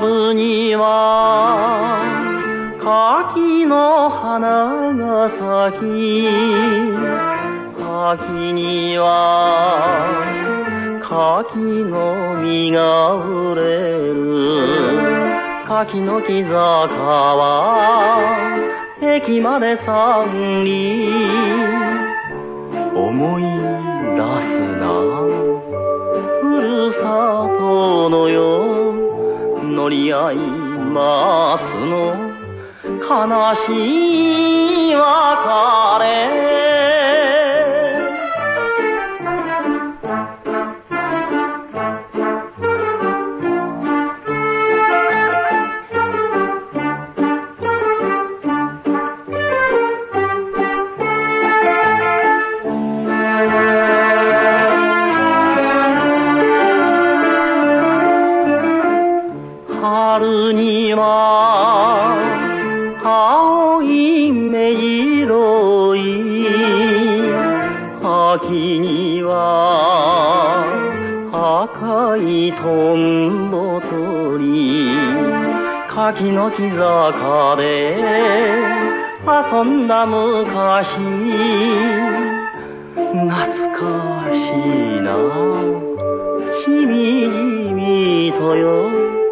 春には柿の花が咲き柿には柿の実が売れる。柿の木坂は駅まで三里。乗り合いますの。悲しい別れ。春には青い目白い秋には赤いトンボ鳥柿の木坂で遊んだ昔懐かしいな。しみじみとよ。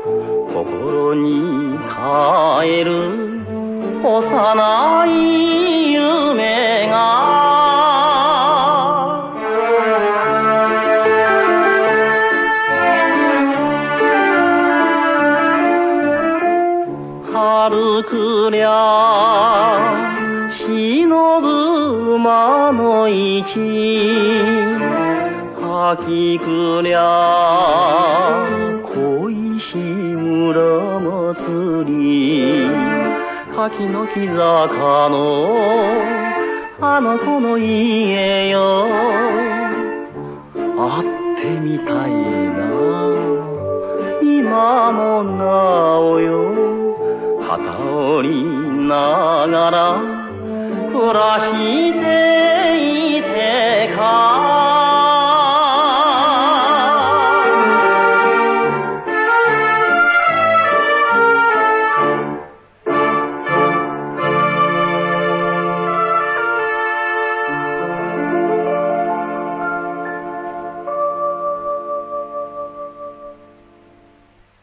に帰る。幼い夢が。春くりゃ忍ぶ馬の市秋くりゃり柿の木坂のあの子の家よ。会ってみたいな。今もなおよ。旗織りながら暮らしていてか。